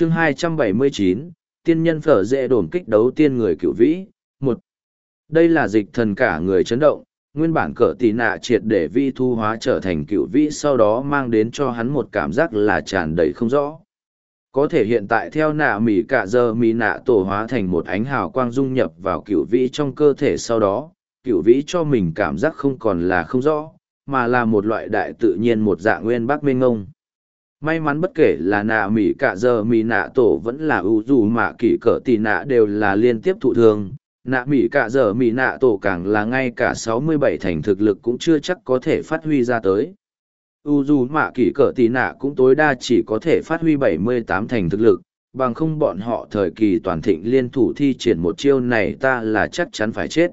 chương 279, tiên nhân phở dễ đồn kích đấu tiên người cựu vĩ, một Đây là dịch thần cả người chấn động, nguyên bản cỡ tì nạ triệt để vi thu hóa trở thành cựu vĩ sau đó mang đến cho hắn một cảm giác là tràn đầy không rõ. Có thể hiện tại theo nạ mỉ cả giờ mỉ nạ tổ hóa thành một ánh hào quang dung nhập vào cựu vĩ trong cơ thể sau đó, cựu vĩ cho mình cảm giác không còn là không rõ, mà là một loại đại tự nhiên một dạng nguyên bác mênh ngông may mắn bất kể là nạ mỹ cả giờ mỹ nạ tổ vẫn là ưu dù mà kỷ cỡ tì nạ đều là liên tiếp thụ thương. Nạ mỹ cả giờ mỹ nạ tổ càng là ngay cả sáu mươi bảy thành thực lực cũng chưa chắc có thể phát huy ra tới. U dù mạ kỷ cỡ tì nạ cũng tối đa chỉ có thể phát huy bảy mươi tám thành thực lực, bằng không bọn họ thời kỳ toàn thịnh liên thủ thi triển một chiêu này ta là chắc chắn phải chết.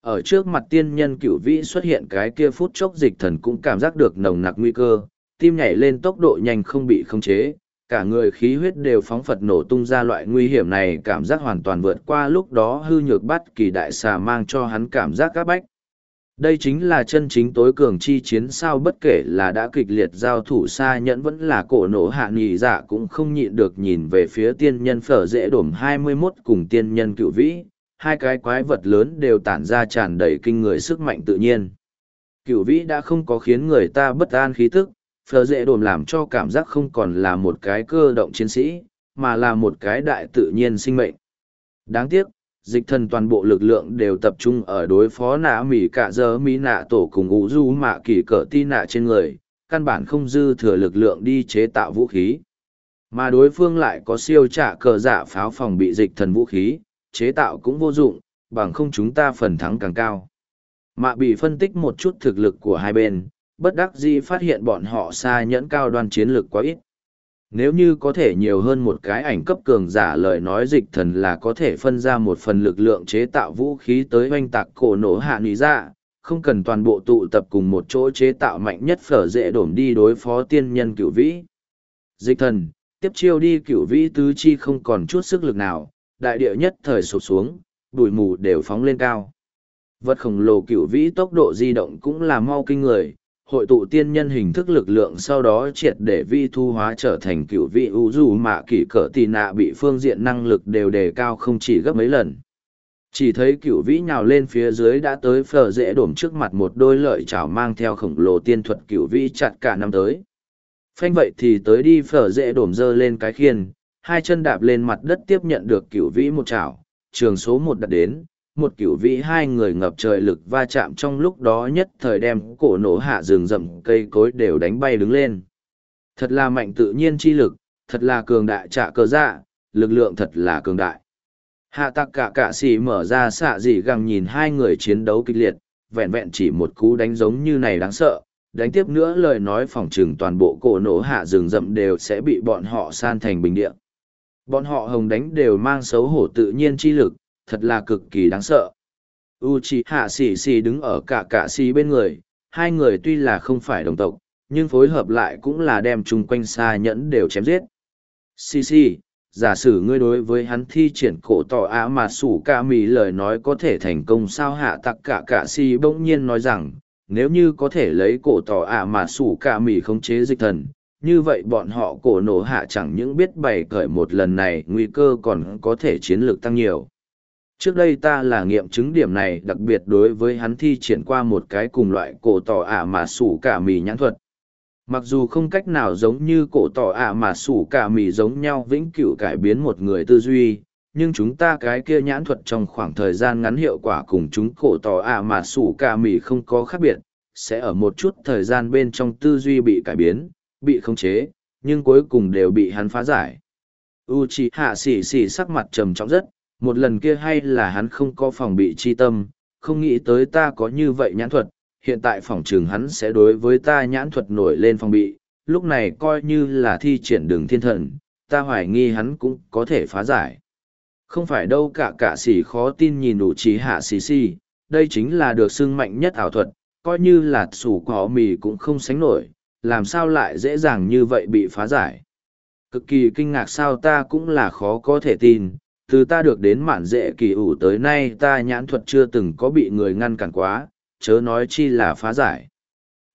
Ở trước mặt tiên nhân cựu vĩ xuất hiện cái kia phút chốc dịch thần cũng cảm giác được nồng nặc nguy cơ tim nhảy lên tốc độ nhanh không bị khống chế, cả người khí huyết đều phóng phật nổ tung ra loại nguy hiểm này cảm giác hoàn toàn vượt qua lúc đó hư nhược bắt kỳ đại xà mang cho hắn cảm giác các bách. Đây chính là chân chính tối cường chi chiến sao bất kể là đã kịch liệt giao thủ xa nhẫn vẫn là cổ nổ hạ nghỉ dạ cũng không nhịn được nhìn về phía tiên nhân phở dễ đổm 21 cùng tiên nhân cựu vĩ, hai cái quái vật lớn đều tản ra tràn đầy kinh người sức mạnh tự nhiên. Cựu vĩ đã không có khiến người ta bất an khí tức, phờ dễ đồn làm cho cảm giác không còn là một cái cơ động chiến sĩ, mà là một cái đại tự nhiên sinh mệnh. Đáng tiếc, dịch thần toàn bộ lực lượng đều tập trung ở đối phó nạ mỉ cả giờ mỹ nạ tổ cùng ủ du mạ kỳ cỡ ti nạ trên người, căn bản không dư thừa lực lượng đi chế tạo vũ khí. Mà đối phương lại có siêu trả cờ giả pháo phòng bị dịch thần vũ khí, chế tạo cũng vô dụng, bằng không chúng ta phần thắng càng cao. Mạ bị phân tích một chút thực lực của hai bên bất đắc dĩ phát hiện bọn họ xa nhẫn cao đoan chiến lược quá ít. Nếu như có thể nhiều hơn một cái ảnh cấp cường giả lời nói dịch thần là có thể phân ra một phần lực lượng chế tạo vũ khí tới oanh tạc cổ nổ hạ lý ra, dạ, không cần toàn bộ tụ tập cùng một chỗ chế tạo mạnh nhất phở dễ đổm đi đối phó tiên nhân cửu vĩ. Dịch thần, tiếp chiêu đi cửu vĩ tứ chi không còn chút sức lực nào, đại địa nhất thời sụp xuống, bụi mù đều phóng lên cao. Vật khổng lồ cửu vĩ tốc độ di động cũng là mau kinh người, hội tụ tiên nhân hình thức lực lượng sau đó triệt để vi thu hóa trở thành cựu vị ưu dù mạ kỷ cỡ tì nạ bị phương diện năng lực đều đề cao không chỉ gấp mấy lần. Chỉ thấy cựu vĩ nhào lên phía dưới đã tới phở dễ đổm trước mặt một đôi lợi chảo mang theo khổng lồ tiên thuật cựu vĩ chặt cả năm tới. Phanh vậy thì tới đi phở dễ đổm dơ lên cái khiên, hai chân đạp lên mặt đất tiếp nhận được cựu vĩ một chảo, trường số một đặt đến một cửu vĩ hai người ngập trời lực va chạm trong lúc đó nhất thời đem cổ nổ hạ rừng rậm cây cối đều đánh bay đứng lên. Thật là mạnh tự nhiên chi lực, thật là cường đại trả cờ dạ, lực lượng thật là cường đại. Hạ tặc cả cả xì mở ra xạ dị găng nhìn hai người chiến đấu kịch liệt, vẹn vẹn chỉ một cú đánh giống như này đáng sợ, đánh tiếp nữa lời nói phòng trừng toàn bộ cổ nổ hạ rừng rậm đều sẽ bị bọn họ san thành bình địa. Bọn họ hồng đánh đều mang xấu hổ tự nhiên chi lực, thật là cực kỳ đáng sợ. Uchiha Sĩ Sĩ đứng ở cả cả Sĩ bên người, hai người tuy là không phải đồng tộc, nhưng phối hợp lại cũng là đem chung quanh xa nhẫn đều chém giết. Sĩ Sĩ, giả sử ngươi đối với hắn thi triển cổ tỏ á mà sủ ca mì lời nói có thể thành công sao hạ tặc cả cả Sĩ bỗng nhiên nói rằng, nếu như có thể lấy cổ tỏ ạ mà sủ ca mì khống chế dịch thần, như vậy bọn họ cổ nổ hạ chẳng những biết bày cởi một lần này nguy cơ còn có thể chiến lược tăng nhiều. Trước đây ta là nghiệm chứng điểm này đặc biệt đối với hắn thi triển qua một cái cùng loại cổ tỏ ả mà sủ cả mì nhãn thuật. Mặc dù không cách nào giống như cổ tỏ ả mà sủ cả mì giống nhau vĩnh cửu cải biến một người tư duy, nhưng chúng ta cái kia nhãn thuật trong khoảng thời gian ngắn hiệu quả cùng chúng cổ tỏ ả mà sủ cả mì không có khác biệt, sẽ ở một chút thời gian bên trong tư duy bị cải biến, bị khống chế, nhưng cuối cùng đều bị hắn phá giải. Uchiha xỉ xỉ sắc mặt trầm trọng rất, một lần kia hay là hắn không có phòng bị chi tâm, không nghĩ tới ta có như vậy nhãn thuật, hiện tại phòng trường hắn sẽ đối với ta nhãn thuật nổi lên phòng bị, lúc này coi như là thi triển đường thiên thần, ta hoài nghi hắn cũng có thể phá giải. Không phải đâu cả cả sĩ khó tin nhìn đủ trí hạ xì xì, đây chính là được xưng mạnh nhất ảo thuật, coi như là sủ cỏ mì cũng không sánh nổi, làm sao lại dễ dàng như vậy bị phá giải. Cực kỳ kinh ngạc sao ta cũng là khó có thể tin, từ ta được đến mạn dễ kỳ ủ tới nay ta nhãn thuật chưa từng có bị người ngăn cản quá, chớ nói chi là phá giải.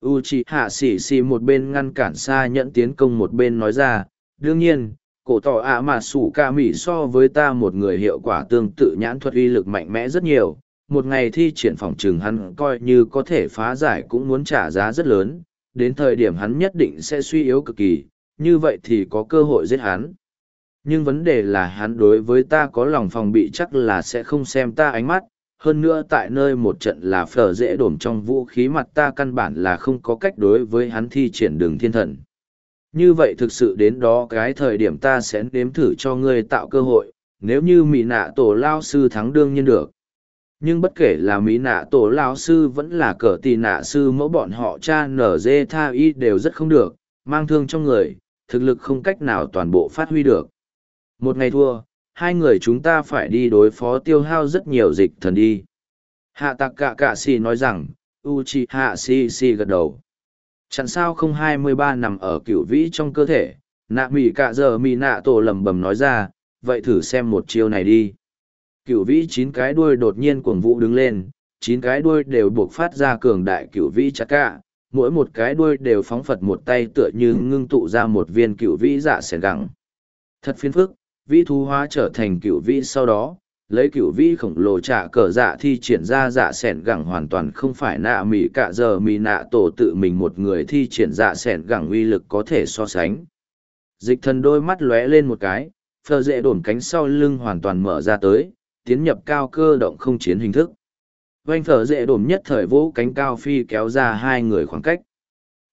U c hạ xỉ xỉ một bên ngăn cản xa nhẫn tiến công một bên nói ra, đương nhiên, cổ tỏ ạ mà sủ ca mỉ so với ta một người hiệu quả tương tự nhãn thuật uy lực mạnh mẽ rất nhiều. Một ngày thi triển phòng trường hắn coi như có thể phá giải cũng muốn trả giá rất lớn. Đến thời điểm hắn nhất định sẽ suy yếu cực kỳ, như vậy thì có cơ hội giết hắn nhưng vấn đề là hắn đối với ta có lòng phòng bị chắc là sẽ không xem ta ánh mắt, hơn nữa tại nơi một trận là phở dễ đổm trong vũ khí mặt ta căn bản là không có cách đối với hắn thi triển đường thiên thần. Như vậy thực sự đến đó cái thời điểm ta sẽ nếm thử cho ngươi tạo cơ hội, nếu như mỹ nạ tổ lao sư thắng đương nhiên được. Nhưng bất kể là mỹ nạ tổ lao sư vẫn là cờ tì nạ sư mẫu bọn họ cha nở dê tha y đều rất không được, mang thương trong người, thực lực không cách nào toàn bộ phát huy được một ngày thua hai người chúng ta phải đi đối phó tiêu hao rất nhiều dịch thần đi. Hạ tạc cạ cạ xì nói rằng u chi hạ xì xì gật đầu. Chẳng sao không hai mươi ba nằm ở cửu vĩ trong cơ thể nạ mỉ cạ giờ mỉ nạ tổ lầm bầm nói ra vậy thử xem một chiêu này đi. Cửu vĩ chín cái đuôi đột nhiên cuồng vũ đứng lên chín cái đuôi đều buộc phát ra cường đại cửu vĩ chặt cạ, mỗi một cái đuôi đều phóng phật một tay tựa như ngưng tụ ra một viên cửu vĩ dạ sẻ gẳng. Thật phiền phức vĩ thú hóa trở thành cựu vĩ sau đó, lấy cựu vĩ khổng lồ trả cờ dạ thi triển ra dạ sẻn gẳng hoàn toàn không phải nạ mỹ c ả giờ mỹ nạ tổ tự mình một người thi triển dạ sẻn gẳng uy lực có thể so sánh. Dịch thần đôi mắt lóe lên một cái, phờ dễ đổn cánh sau lưng hoàn toàn mở ra tới, tiến nhập cao cơ động không chiến hình thức. Vanh phở dễ đổm nhất thời vỗ cánh cao phi kéo ra hai người khoảng cách.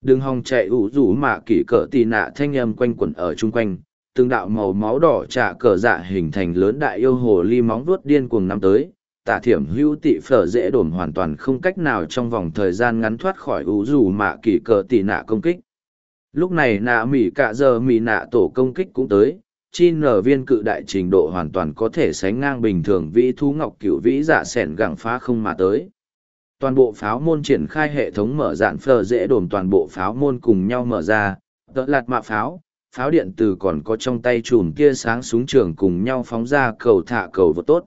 Đường hòng chạy ủ rủ mạ kỷ cỡ tì nạ thanh âm quanh quẩn ở chung quanh từng đạo màu máu đỏ trả cờ dạ hình thành lớn đại yêu hồ ly móng vuốt điên cuồng năm tới. Tả thiểm hữu tị phở dễ đổn hoàn toàn không cách nào trong vòng thời gian ngắn thoát khỏi ủ dù mạ kỳ cờ tị nạ công kích. Lúc này nạ mỉ cạ giờ mỉ nạ tổ công kích cũng tới, chi nở viên cự đại trình độ hoàn toàn có thể sánh ngang bình thường vĩ thú ngọc cửu vĩ dạ sẻn gẳng phá không mà tới. Toàn bộ pháo môn triển khai hệ thống mở dạn phở dễ đồn toàn bộ pháo môn cùng nhau mở ra, tợ lạt mạ pháo pháo điện từ còn có trong tay chùm tia sáng súng trường cùng nhau phóng ra cầu thả cầu vượt tốt.